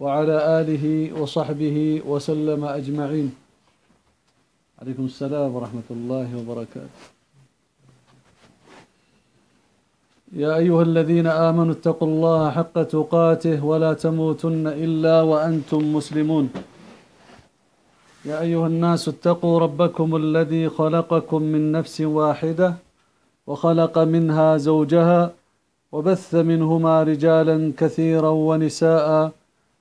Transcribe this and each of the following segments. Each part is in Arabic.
وعلى آله وصحبه وسلم أجمعين. عليكم السلام ورحمة الله وبركاته. يا أيها الذين آمنوا اتقوا الله حق تقاته ولا تموتن إلا وأنتم مسلمون. يا أيها الناس اتقوا ربكم الذي خلقكم من نفس واحدة وخلق منها زوجها وبث منهما رجالا كثيرا ونساء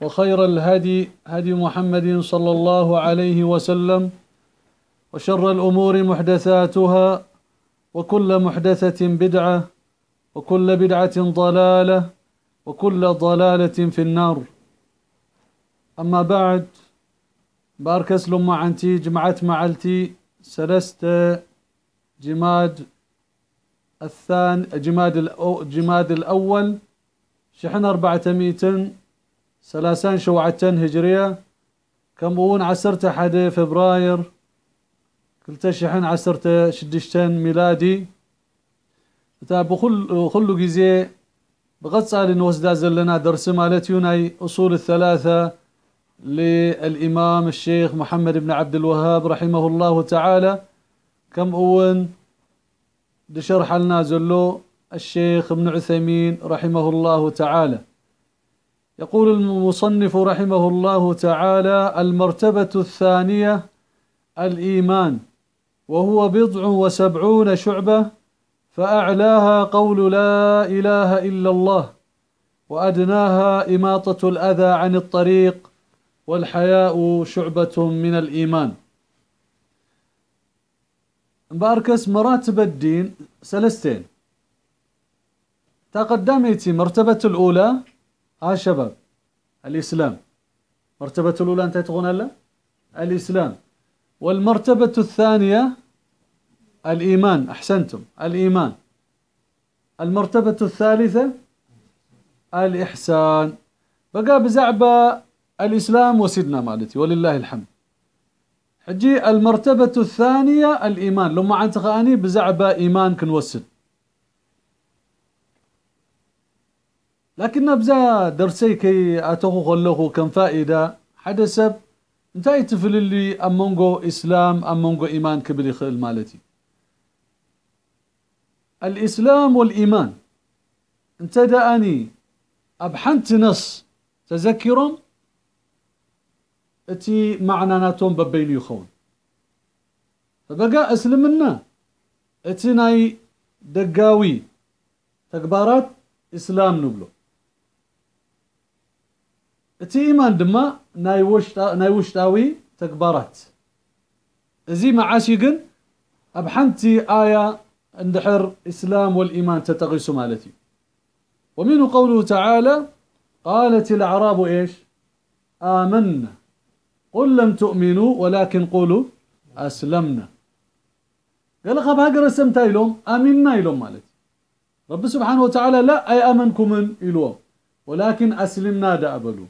وخير الهدي هدي محمد صلى الله عليه وسلم وشر الأمور محدثاتها وكل محدثة بدعة وكل بدعة ضلالة وكل ضلالة في النار. أما بعد باركس لما عنتي جمعت معلتي سلست جماد الثاني جماد جماد الأول شحن أربعة ميتين سلاسان شوعتين هجرية. كمون عسرت حد فبراير. كلتا شحن عسرت شدشتين ميلادي. تاب خل خلو جزي بغتصال نوزدا زلنا درس مالتي ناي أصول الثلاثة للإمام الشيخ محمد بن عبد الوهاب رحمه الله تعالى. كم أون دشرح لنا زلو الشيخ ابن عثيمين رحمه الله تعالى. يقول المصنف رحمه الله تعالى المرتبة الثانية الإيمان وهو بضع وسبعون شعبة فأعلاها قول لا إله إلا الله وأدناها إماطة الأذى عن الطريق والحياء شعبة من الإيمان. باركس مراتب الدين سلستين. تقدمتي مرتبة الأولى ها شباب الإسلام. مرتبة الأولى أنت تقول لا؟ الإسلام. والمرتبة الثانية الإيمان. أحسنتم الإيمان. المرتبة الثالثة الإحسان. بقى بزعبة الإسلام وسيدنا مالتي ولله الحمد. حجي المرتبة الثانية الإيمان. لما عن تخاني بزعبة إيمان كنوسد لكن بزا درسي كي أتوخو خلوخو كم فائدة؟ حدث انتهي تفل اللي أمونغو إسلام أمونغو إيمان كبير يخل مالتي. الإسلام والإيمان انت داني أبحنت نص تذكرهم؟ اتي معناناتهم ببين يخون. فبقى أسلمنا. اتي ناي دقاوي تكبارات إسلام نبلو. اتي ايمان دما ناي وشتا ناي وشتاوي تكبارات ازي معاشي قن ابحنتي آية اندحر اسلام والايمان تتغيسو مالتي ومنه قوله تعالى قالت الاعراب إيش آمنا قل لم تؤمنوا ولكن قولوا أسلمنا قال خب هاجر سمتا يلوم آمنا يلوم مالتي رب سبحانه وتعالى لا أي أمنكم من يلوم ولكن أسلمنا دا أبلو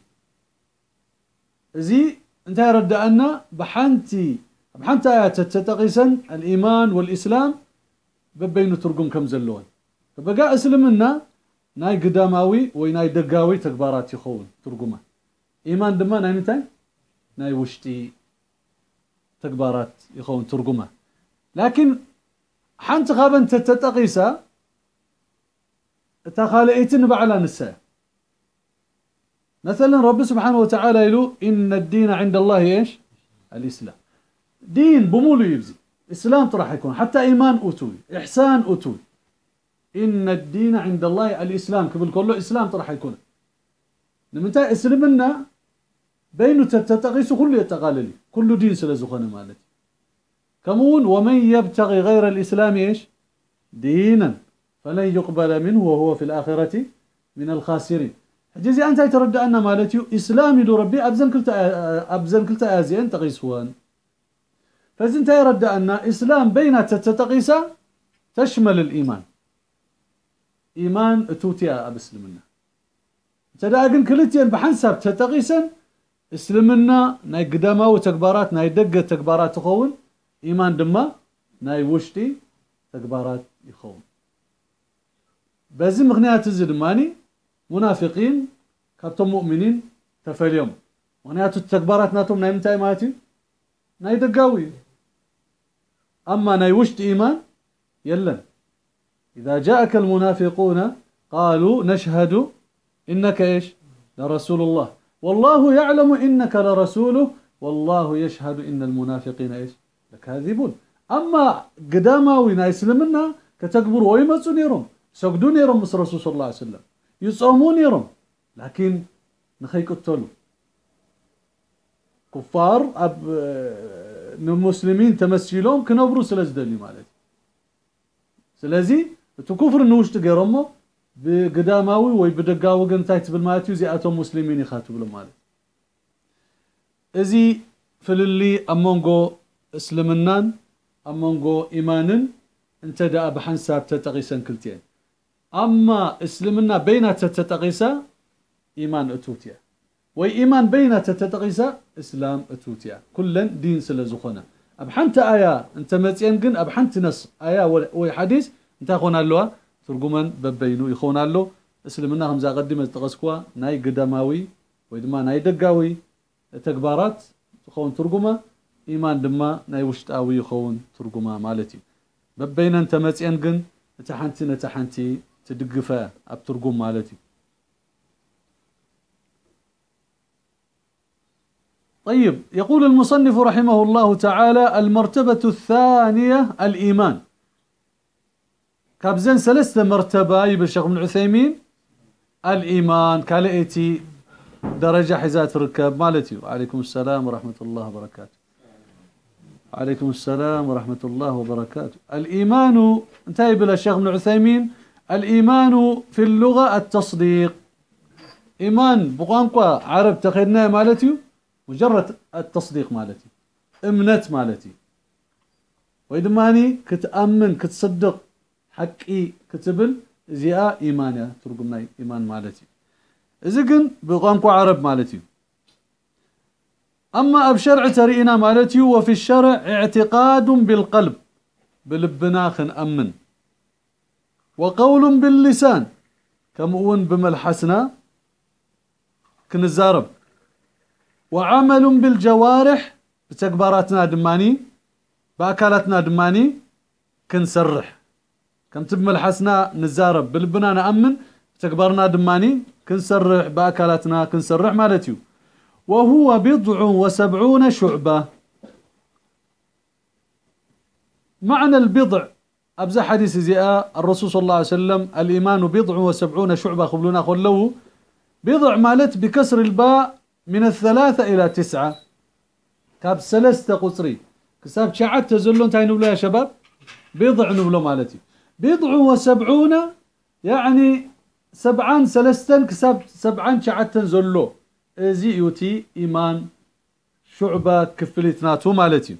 زي انت رد أن بحنتي بحنت آيات تتقيسا الإيمان والإسلام ببين ترقم كم زلون فبقى أسلمنا ناي قداماوي ويناي دقاوي تكبارات يخون ترقمه إيمان دما ناي متى ناي وشتي تكبارات يخون ترقمه لكن حنت غابن تتقيسا تخالئتن بعلا نسا مثلا رب سبحانه وتعالى يقول إن الدين عند الله إيش؟ الإسلام. دين بمولو يبزي. إسلام راح يكون. حتى إيمان أتوي. إحسان أتوي. إن الدين عند الله الإسلام. قبل كله إسلام راح يكون. نمتا إسلامنا بينه تتقيس كل يتقاللي كل دين سلزخنا مالتي. كمون ومن يبتغي غير الإسلام إيش؟ دينا. فلن يقبل منه وهو في الآخرة من الخاسرين. جزي أنت يتردى أن مالتي إسلامي دو ربي أبزن كلتا أبزن كلتا آزين تقيسوان. فإذا يرد أن إسلام بين تتقيسا تشمل الإيمان. إيمان توتيا أبسلمنا تداقن كلتين بحنساب تتقيسا إسلمنا ناي قدامة وتكبارات ناي دقة تكبارات تخون إيمان دما ناي وشتي تكبارات يخون. بزي مغنيات الزدماني منافقين كابتم مؤمنين تفليهم. مغنيات التكبارات ناتهم ناي متاي ماتي ناي دقاوي. أما ناي وشت إيمان؟ يلا. إذا جاءك المنافقون قالوا نشهد إنك إيش؟ لرسول الله. والله يعلم إنك لرسوله والله يشهد إن المنافقين إيش؟ لكاذبون. أما قداماوي نايس لمنا كتكبر ويمسوا نيرهم سجدوا نيرهم مس رسول صلى الله عليه وسلم. يصومون يرم لكن نخيقتلو كفار أب آه، المسلمين تمثيلهم سلاز سلازدلي مالك سلازي تكفر نوش تقرمو بقداماوي وي بدقاو غنتايت بالمالتي زياتهم مسلمين يخاتو المالك إزي فللي أمونغو اسلمنان أمونغو إيمانن انتدى سابتا تغيسن كلتين. أما اسلمنا بين تتقيسا إيمان أتوتيا. وي إيمان بينات تتقيسا إسلام أتوتيا. كلن دين سلازخونه ابحنت ايا أنت مزين كن ابحنت نص. ايا وي حديث أنت خونا لوا ترجمن ببينو يخونا له اسلمنا خمسه قدمه تقسكوا. ناي قدماوي ويدما ناي دغاوي تكبارات تخون ترجمة. إيمان دما ناي وشتاوي يخون ترجمة مالتي. ببين أنت مزين كن تحنتي نتحنتي تدقفه أبترقوم مالتي. طيب يقول المصنف رحمه الله تعالى المرتبة الثانية الإيمان. كابزن ثلاثة مرتبة يبن الشيخ ابن عثيمين؟ الإيمان كالأتي درجة حزات ركاب مالتي. وعليكم السلام ورحمة الله وبركاته. عليكم السلام ورحمة الله وبركاته. الإيمان انتهي بلا الشيخ ابن عثيمين. الإيمان في اللغة التصديق. إيمان بقانقوا عرب تخيلنا مالتي مجرد التصديق مالتي أمنت مالتي. ويدماني كتأمن كتصدق حقي كتبل زياء إيمانيا ترقمنا إيمان مالتي. إذا كن بقانقوا عرب مالتي. أما أبشرع ترينا مالتي وفي الشرع اعتقاد بالقلب بلبنا خن أمن وقول باللسان. كمؤون بملحسنا كنزارب. وعمل بالجوارح بتكباراتنا دماني بأكالاتنا دماني كنسرح. كم تبملحسنا نزارب. بلبنا نأمن بتكبرنا دماني كنسرح. بأكالاتنا كنسرح مالتيو. وهو بضع وسبعون شعبة. معنى البضع أبزا حديث زياء الرسول صلى الله عليه وسلم الإيمان بضع وسبعون شعبة خبلنا خلو. بضع مالت بكسر الباء من الثلاثة إلى تسعة. كاب سلسة قصري. كساب شعت تزلون تاي نبلو يا شباب؟ بضع نبلو مالتي. بضع وسبعون يعني سبعان سلستن كساب سبعان شعت تنزلو. إزي يوتي إيمان شعبة كفلتناتو مالتي.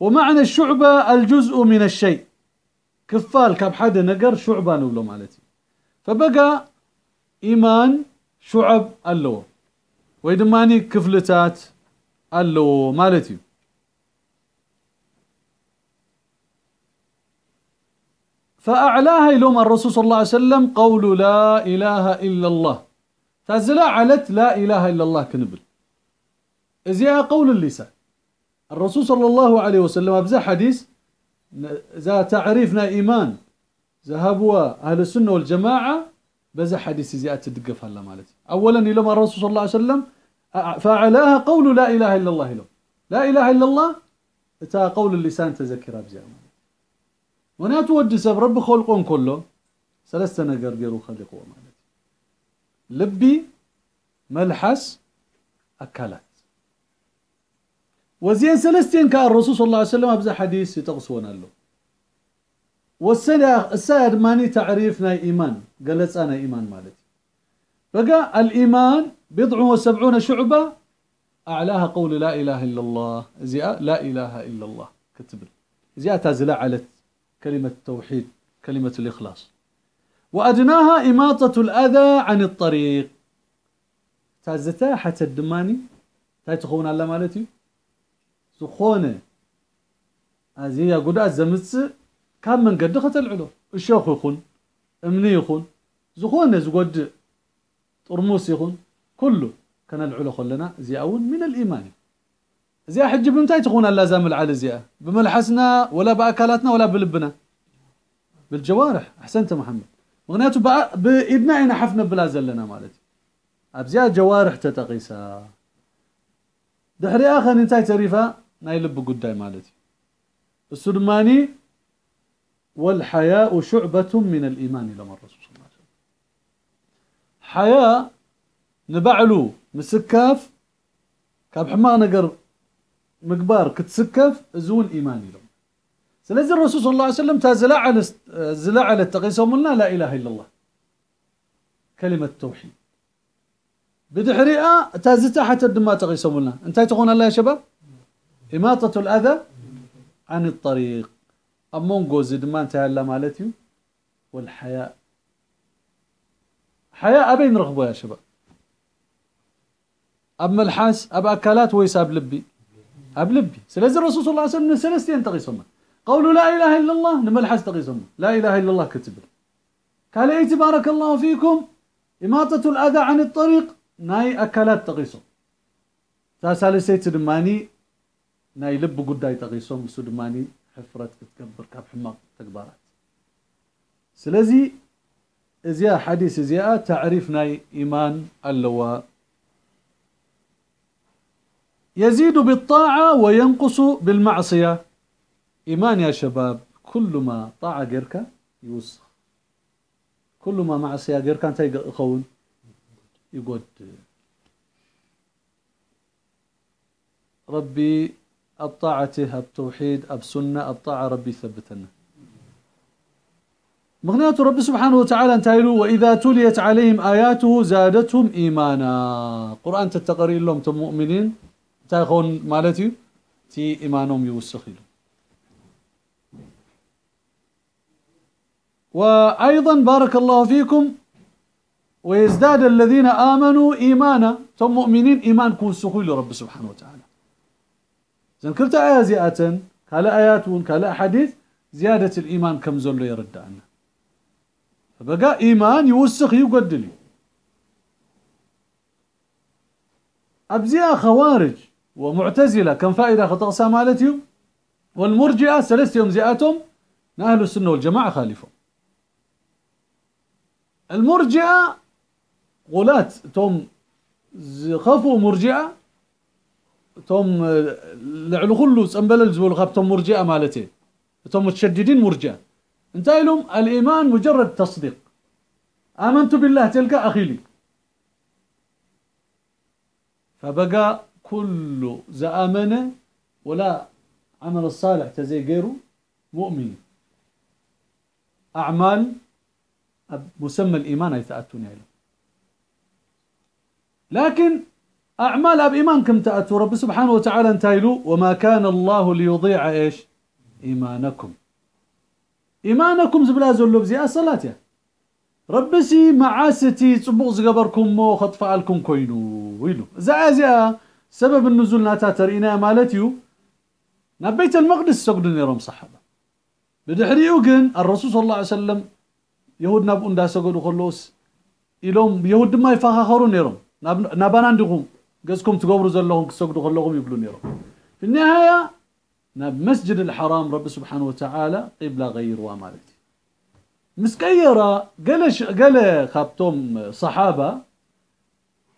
ومعنى الشعبة الجزء من الشيء. كفال كاب حدا نقر شعبة نولو مالتي. فبقى إيمان شعب اللو ويدماني كفلتات اللو مالتي. فأعلاها يلوم الرسول صلى الله عليه وسلم قول لا إله إلا الله. تازلا علت لا إله إلا الله كنبل. إذا قول اللسان. الرسول صلى الله عليه وسلم أبزا حديث ذا تعريفنا إيمان. ذهبوا أهل السنة والجماعة بذا حديث زيادة تدقف هلا مالتي. أولا لما الرسول صلى الله عليه وسلم فعلاها قول لا إله إلا الله له. لا إله إلا الله تا قول اللسان تذكر بزي وأنا تودي سب رب خلقون كله ثلاثة نقر بيرو خلقوا مالتي. لبي ملحس أكلات. وزين سلستين كان الرسول صلى الله عليه وسلم أبزا حديث يتقصون له. والسنة السائر ماني تعريفنا إيمان قالت أنا إيمان مالتي. بقى الإيمان بضع وسبعون شعبة أعلاها قول لا إله إلا الله زياء لا إله إلا الله كتب زياء تازلا على كلمة التوحيد كلمة الإخلاص. وأدناها إماطة الأذى عن الطريق. تازتا حتى الدماني تاي تخون على مالتي؟ زخونة هذه قد زمتس كان من قد ختلعلو الشيخ يخون امني يخون زخونة زقد طرموس يخون كله كان العلو خلنا زياون من الإيمان زي حج بمتى تخون اللازم العالي زياء بملحسنا ولا بأكلاتنا ولا بلبنا بالجوارح أحسنت محمد مغنياته بإيدنا إنا حفنا بلا زلنا مالتي أبزيا جوارح تتقيسا دحري آخر ناي لب قداي مالتي السلماني والحياء شعبة من الإيمان لما الرسول صلى الله عليه وسلم حياء نبعلو مسكاف كاب حماق نقر مقبار كتسكف زون إيماني لهم سلازي الرسول صلى الله عليه وسلم تازلع على زلع على التقيسهم لنا لا إله إلا الله كلمة التوحيد بدحريئة تازتا حتى الدماء تقيسهم لنا انتهي تقول الله يا شباب إماطة الأذى عن الطريق. أمون قوز دمان تهلا مالتي والحياء. حياء أبين رغبوا يا شباب. أب ملحاس أب أكلات ويس أب لبي. أب لبي. سلازي الرسول صلى الله عليه وسلم سلستين تقيسهم قولوا لا إله إلا الله نملحاس تقيسهم لا إله إلا الله كتب قال إيه بارك الله فيكم؟ إماطة الأذى عن الطريق ناي أكلات تقيسهم تاسالسيت دماني ناي لب قداي تقيسهم سو دماني حفرت كتكبر كاب حماق تكبارات سلازي ازياء حديث ازياء تعريف ناي إيمان اللواء يزيد بالطاعة وينقص بالمعصية إيمان يا شباب كل ما طاعة غيرك يوسخ كل ما معصية غيرك أنت يخون يقول ربي الطاعة التوحيد السنة الطاعة ربي ثبتنا. مغنيات رب سبحانه وتعالى انتهيلوا وإذا تليت عليهم آياته زادتهم إيمانا. قرآن تتقري لهم تم مؤمنين. تاخون مالتي. تي إيمانهم يوسخيلوا وأيضا بارك الله فيكم ويزداد الذين آمنوا إيمانا ثم مؤمنين إيمان كون سخوي رب سبحانه وتعالى زين كلت آية زيادة كلا آيات كلا حديث زيادة الإيمان كم زلو يرد عنا فبقى إيمان يوسخ يقدلي أبزياء خوارج ومعتزلة كم فائدة خطأ مالتهم والمرجئة سلستهم زياتهم أهل السنة والجماعة خالفهم المرجئة غلات توم خافوا مرجئة توم خلو سنبلل زول خاف توم مرجئة مالتين توم متشددين مرجئة انت لهم الإيمان مجرد تصديق آمنت بالله تلك أخي لي فبقى كل زآمنة ولا عمل الصالح تزي غيره مؤمن أعمال مسمى الإيمان أي تأتون له لكن أعمال أب إيمان كم تأتوا؟ رب سبحانه وتعالى انتايلو وما كان الله ليضيع إيش؟ إيمانكم. إيمانكم زبلا زلو بزي الصلاة يا. ربسي معاستي صبوغ زقبركم مو خطفالكم كوينو. ويلو. زعازيا سبب النزول ناتا ترينا مالتيو نبيت المقدس سقدوا نيرهم صحابة. بدحريو كن الرسول صلى الله عليه وسلم يهود ناب اندا سقدوا خلوس إلهم يهود ما يفخخروا نيرهم نابانا عندكم. قزكم تقبروا زلهم سقدوا خلوهم يقولوا نيرهم في النهاية ناب مسجد الحرام رب سبحانه وتعالى قبلة غير وامالتي. مسكيرة قال قال خابتم صحابة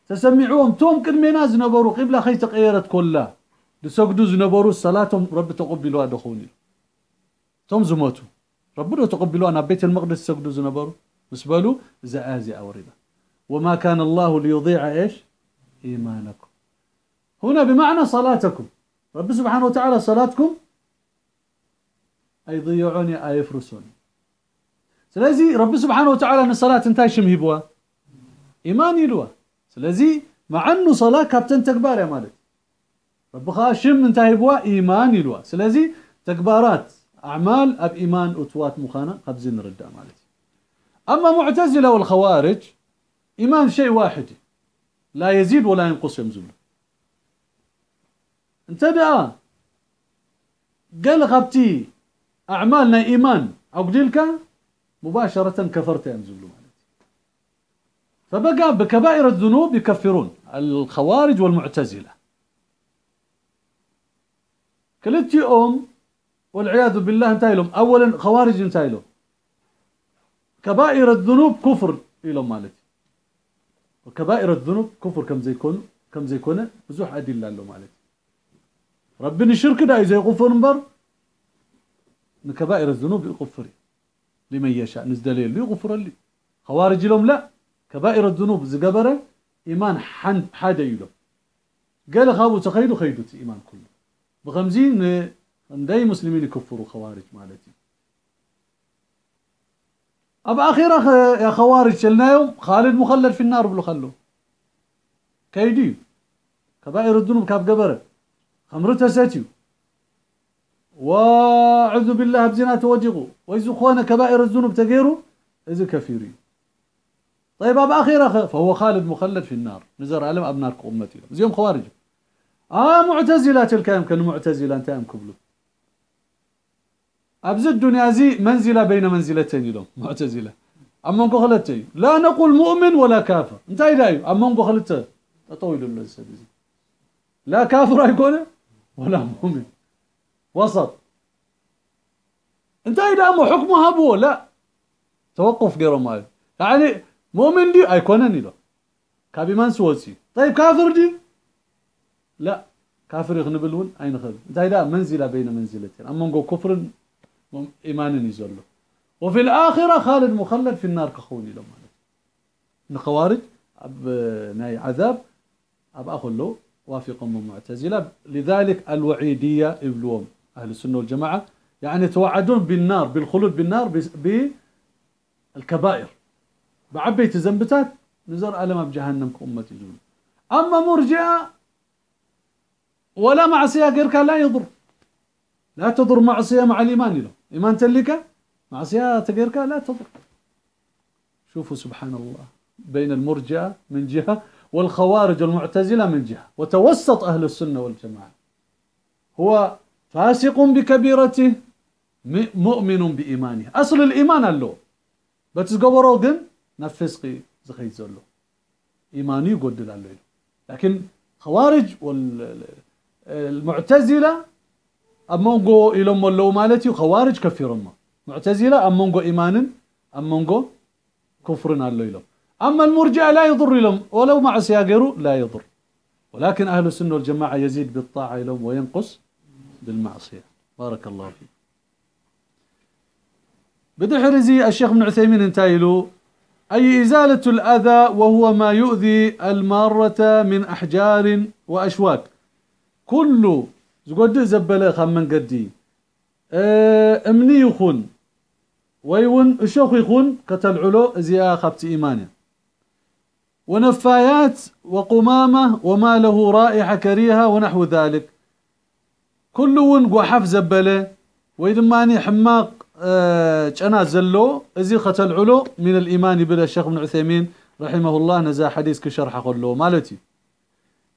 تسمعوهم توم كلمة نبرو قبلة خي تغيرت كلها. لسجدوا زنبرو صلاتهم رب تقبلوا دخوني. توم زموتو. ربنا تقبلوا أنا بيت المقدس سجدوا زنبرو مسبلو زآزي أورده وما كان الله ليضيع إيش؟ إيمانكم. هنا بمعنى صلاتكم. رب سبحانه وتعالى صلاتكم أي ضيعوني أي يفرسوني. سلازي رب سبحانه وتعالى أن الصلاة انتهي شمهي بوا؟ إيمان يلوا سلازي مع أنه صلاة كابتن تكبار يا مالك. رب خاشم انتهي بوا؟ إيمان يلوا سلازي تكبارات أعمال أب إيمان أتوات مخانة قبزين رداء مالك. أما معتزلة والخوارج إيمان شيء واحد. لا يزيد ولا ينقص يمزل انت بقى قال غبتي أعمالنا إيمان. أو قديلك مباشرة كفرت ينزل فبقى بكبائر الذنوب يكفرون. الخوارج والمعتزلة. كلتي أم والعياذ بالله انتهي لهم. أولا خوارج انتهي لهم. كبائر الذنوب كفر إلى مالتي. وكبائر الذنوب كفر كم زي كون كم زي كونه بزوح أدلة له مالتي ربنا شرك ده إذا يغفر نبر كبائر الذنوب يغفر لمن يشاء. نزدليل يغفر لي. خوارج لهم لا. كبائر الذنوب زقبرة إيمان حن حدا يلو. قال خابو تخيلوا خيدوت إيمان كله. بخمزين داي مسلمين يكفروا خوارج مالتي. أب أخيرا يا خوارج شلنا يوم خالد مخلد في النار بلو خلو. كيدي كبائر الذنوب كاب قبره. خمرتها ساتيو وأعوذ بالله بزنا توجغوا وإذا خوانا كبائر الذنوب تغيروا إذا كفيرين. طيب أب أخيرا فهو خالد مخلد في النار. نزر علم أبناركم أمتي زيهم خوارج. آه معتزلة تلك يمكن معتزلة أنت أم كبلو. أبز الدنيا زي منزلة بين منزلتين لهم معتزلة. أما نقول خلتي لا نقول مؤمن ولا كافر. انت إلهي أما نقول خلتي تطويل الله لا كافر يكون ولا مؤمن. وسط. انت إذا مو حكمها بو لا. توقف غير مال يعني مؤمن دي أيكونني له كابي من سوسي طيب كافر دي؟ لا. كافر يغنبلون أين خذ؟ انت إذا منزلة بين منزلتين. أما نقول كفر إيمان يزول وفي الآخرة خالد مخلد في النار كخوني له مالك الخوارج أب ناي عذاب أب أخذ له وافق من معتزلة. لذلك الوعيدية إبلوم أهل السنة والجماعة. يعني توعدون بالنار بالخلود بالنار بالكبائر بعبيت زنبتات نزر ألم بجهنم كأمتي زول أما مرجئة ولا معصية غيرك لا يضر. لا تضر معصية مع الإيمان له. إيمان تلك؟ معصية غيرك لا تضر شوفوا سبحان الله بين المرجئة من جهة والخوارج والمعتزلة من جهة وتوسط أهل السنة والجماعة. هو فاسق بكبيرته مؤمن بإيمانه. أصل الإيمان له بتزقبرو جن نفسقي زخيت زلو إيماني يقدل له لكن خوارج والمعتزلة أمونغو إلهم اللو مالتي خوارج كفرما معتزلة أمونغو إيمان أمونغو كفرنا له أما المرجع لا يضر لهم ولو مع سياقرو لا يضر. ولكن أهل السنة والجماعة يزيد بالطاعة لهم وينقص بالمعصية. بارك الله فيك. بدحرزي الشيخ ابن عثيمين انتايلو أي إزالة الأذى وهو ما يؤذي المارة من أحجار وأشواك. كل زقد زبلة خمن قدي امني يخون. ويون الشوخ يخون كتل علو زيا خبت إيمانه. ونفايات وقمامة وما له رائحة كريهة ونحو ذلك. كل ون قحف زبله ويدماني حماق زلو. ازي ختل علو من الإيمان بلا الشيخ ابن عثيمين رحمه الله نزا حديث كشرح قلو مالتي؟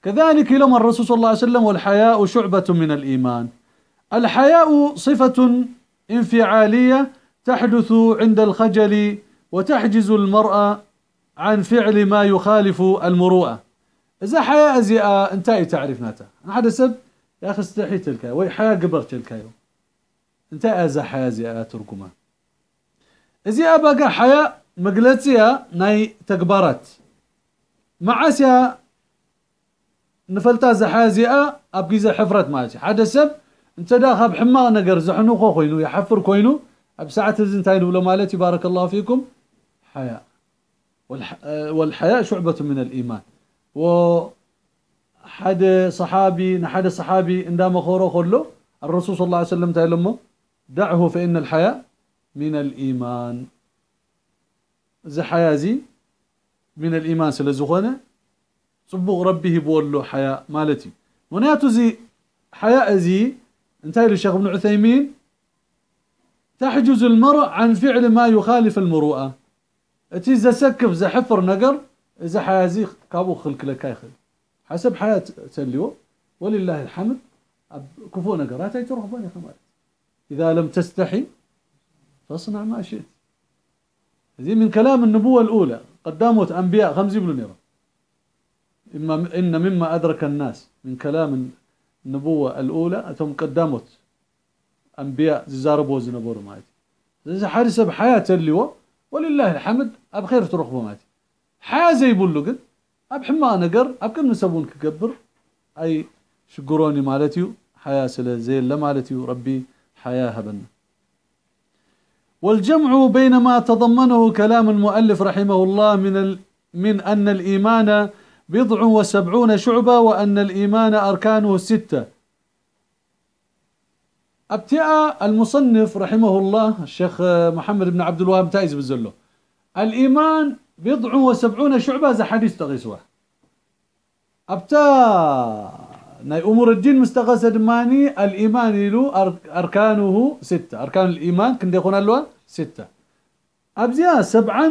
كذلك لما الرسول صلى الله عليه وسلم والحياء شعبة من الإيمان. الحياء صفة انفعالية تحدث عند الخجل وتحجز المرأة عن فعل ما يخالف المروءة. إذا حياء زي انتهي تعرف ناتا أحد السب يا أخي استحي تلك. وي حياء قبر تلك أنت انتهي إذا حياء زي تركما إذا بقى حياء مقلتها ناي تقبرت. معاسيا ንፈልጣ ዝሓያ እዚኣ ኣብ ግዜ ሕፍረት ማለት እዩ ሓደ ሰብ እንተ ዳ ካብ ሕማቕ ነገር ዘሕንኮ ኮይኑ ይሓፍር ኮይኑ ኣብ ሰዓት እዚ እንታይ ንብሎ ማለት እዩ ባረከ ላሁ ፊኩም ሓያእ والحياء شعبة من الإيمان وحد صحابي نحد صحابي عندما خورو خلو الرسول صلى الله عليه وسلم تايلمو دعه فإن الحياء من الإيمان زي حيازي من الإيمان سلزخونه صبغ ربه بولو حياء مالتي ونياتو زي حياء زي انتهي للشيخ ابن عثيمين تحجز المرء عن فعل ما يخالف المروءة اتي زسكف زحفر نقر اذا حيازي كابو خلك لك يخل حسب حياة تليو ولله الحمد كفو نقرات اي تروح بني خمال اذا لم تستحي فاصنع ما شئت هذه من كلام النبوة الأولى قدامت أنبياء خمسة بلون يرى إما إن مما أدرك الناس من كلام النبوة الأولى أتهم قدامت أنبياء زاربو زنبور ماتي إذا حارس بحياة اللواء ولله الحمد أب خير ترخبو ماتي حياة زي بولو قد أب حما نقر أب نسبون كقبر. أي شقروني مالتيو حياة سلا زي مالتيو ربي حياة هبنا والجمع بين ما تضمنه كلام المؤلف رحمه الله من ال... من أن الإيمان بضع وسبعون شعبة وأن الإيمان أركانه الستة ابتاء المصنف رحمه الله الشيخ محمد بن عبد الوهاب تايز بزلو. الإيمان بضع وسبعون شعبة ذا حديث تغيسوه ابتاء ناي أمور الدين مستغاثة دماني. الإيمان له أركانه ستة. أركان الإيمان كن يكون له ستة. أبزيا سبعا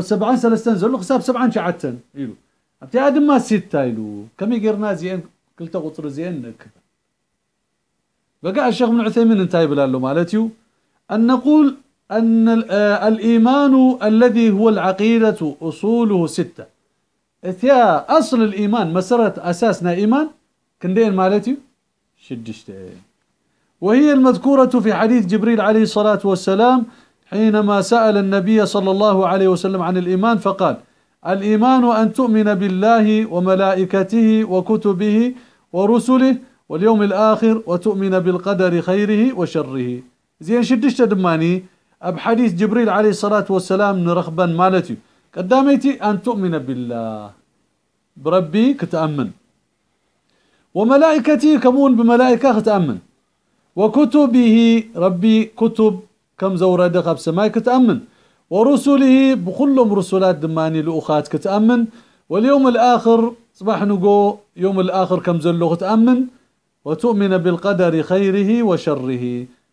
سبعا سلستن زلو خساب سبعا شعتن يلو أبتاء دما ستة يلو كم يقرنا زين كلتا قطر زين كذا بقى الشيخ ابن عثيمين انتهي بلالو مالتيو أن نقول أن الإيمان الذي هو العقيدة أصوله ستة ثيا أصل الإيمان مسرة أساسنا إيمان كندين مالتي شدشتين وهي المذكورة في حديث جبريل عليه الصلاة والسلام حينما سأل النبي صلى الله عليه وسلم عن الإيمان فقال الإيمان أن تؤمن بالله وملائكته وكتبه ورسله واليوم الآخر وتؤمن بالقدر خيره وشره. زين شدشت دماني أب حديث جبريل عليه الصلاة والسلام نرخبا مالتي. قداميتي أن تؤمن بالله. بربي كتأمن. وملائكتي كمون بملائكة كتأمن. وكتبه ربي كتب كم زورد خب سماي كتأمن. ورسله بكلهم رسولات دماني لأخات كتأمن. واليوم الآخر صباح نقو يوم الآخر كم زلو كتأمن. وتؤمن بالقدر خيره وشره.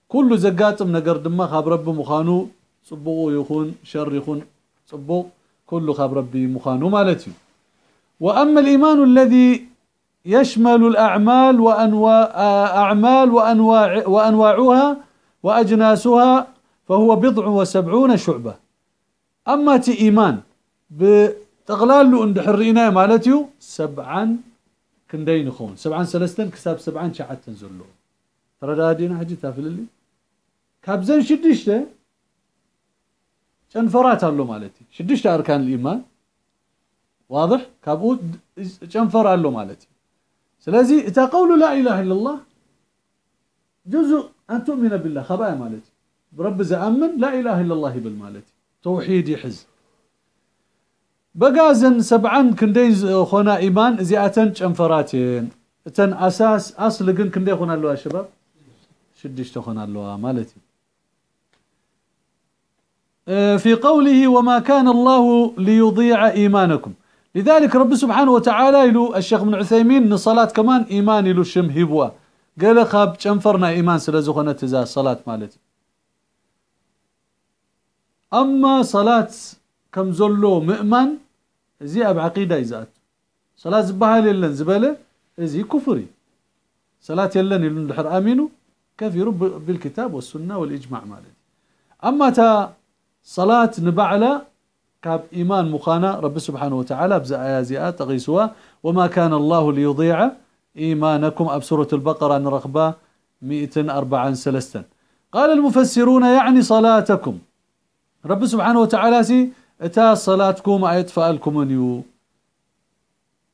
كل زقات من نقر دما خاب رب مخانو. صبغو يخون شر يخون صبغ كل خاب ربي مخانو مالتي. وأما الإيمان الذي يشمل الأعمال وأنواع أعمال وأنواع وأنواعها وأجناسها فهو بضع وسبعون شعبة. أما تي إيمان بتغلال له عند حرينا مالتيو سبعا كندين خون سبعا سلستن كساب سبعا شعات تنزلو ترى دادينا حجي تافل اللي؟ كابزن شدشته شنفرات له مالتي؟ شدشته أركان الإيمان؟ واضح؟ كابو شنفر له مالتي؟ سلازي إذا قول لا إله إلا الله جزء أن تؤمن بالله خبايا مالتي. برب زأمن لا إله إلا الله بالمالتي توحيد يحز. بقازن سبعا كندين خونا إيمان زياتن شنفراتين تن أساس أصل قن كندين خونا يا شباب؟ شدش تخونا له مالتي. في قوله وما كان الله ليضيع إيمانكم. لذلك رب سبحانه وتعالى يلو الشيخ من عثيمين إن صلاة كمان إيمان يلو شم هبوا. قال خاب شنفرنا إيمان سلازخونه تزا صلاة مالتي. أما صلاة كم زلو مؤمن زي أب عقيدة يزات صلاة زبها للن زبالة زي كفري. صلاة يلن يلن دحر آمينو كفروا بالكتاب والسنة والإجماع مالتي. أما تا صلاة نبعلة كاب إيمان مخانا رب سبحانه وتعالى بزا آيازيات تغيسوا وما كان الله ليضيع إيمانكم أبسورة البقرة نرغبة مئة أربعا سلستا قال المفسرون يعني صلاتكم. رب سبحانه وتعالى سي إتا صلاتكم ايطفأ لكم انيو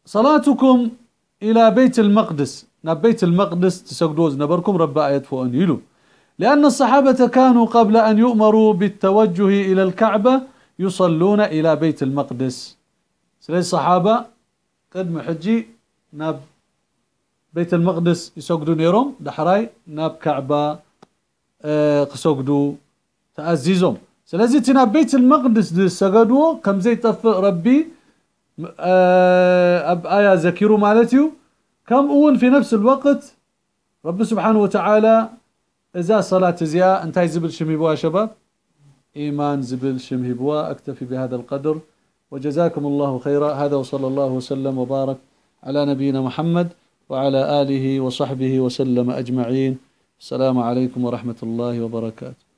صلاتكم إلى بيت المقدس. ناب بيت المقدس تسجدوز نبركم رب ايطفأ انيلو لأن الصحابة كانوا قبل أن يؤمروا بالتوجه إلى الكعبة يصلون إلى بيت المقدس. سلي الصحابة قد محجي ناب بيت المقدس يسجدوا نيروم دحراي ناب كعبة قسجدوا تأزيزهم سلازي تنا بيت المقدس سجدوا كم زي تفق ربي اب آية ذكروا مالتيو كم اون في نفس الوقت رب سبحانه وتعالى إذا صلاة زياء انتهي زبل شمهبوا يا شباب إيمان زبل شمهبوا أكتفي بهذا القدر وجزاكم الله خيرا هذا وصلى الله وسلم وبارك على نبينا محمد وعلى آله وصحبه وسلم أجمعين السلام عليكم ورحمة الله وبركاته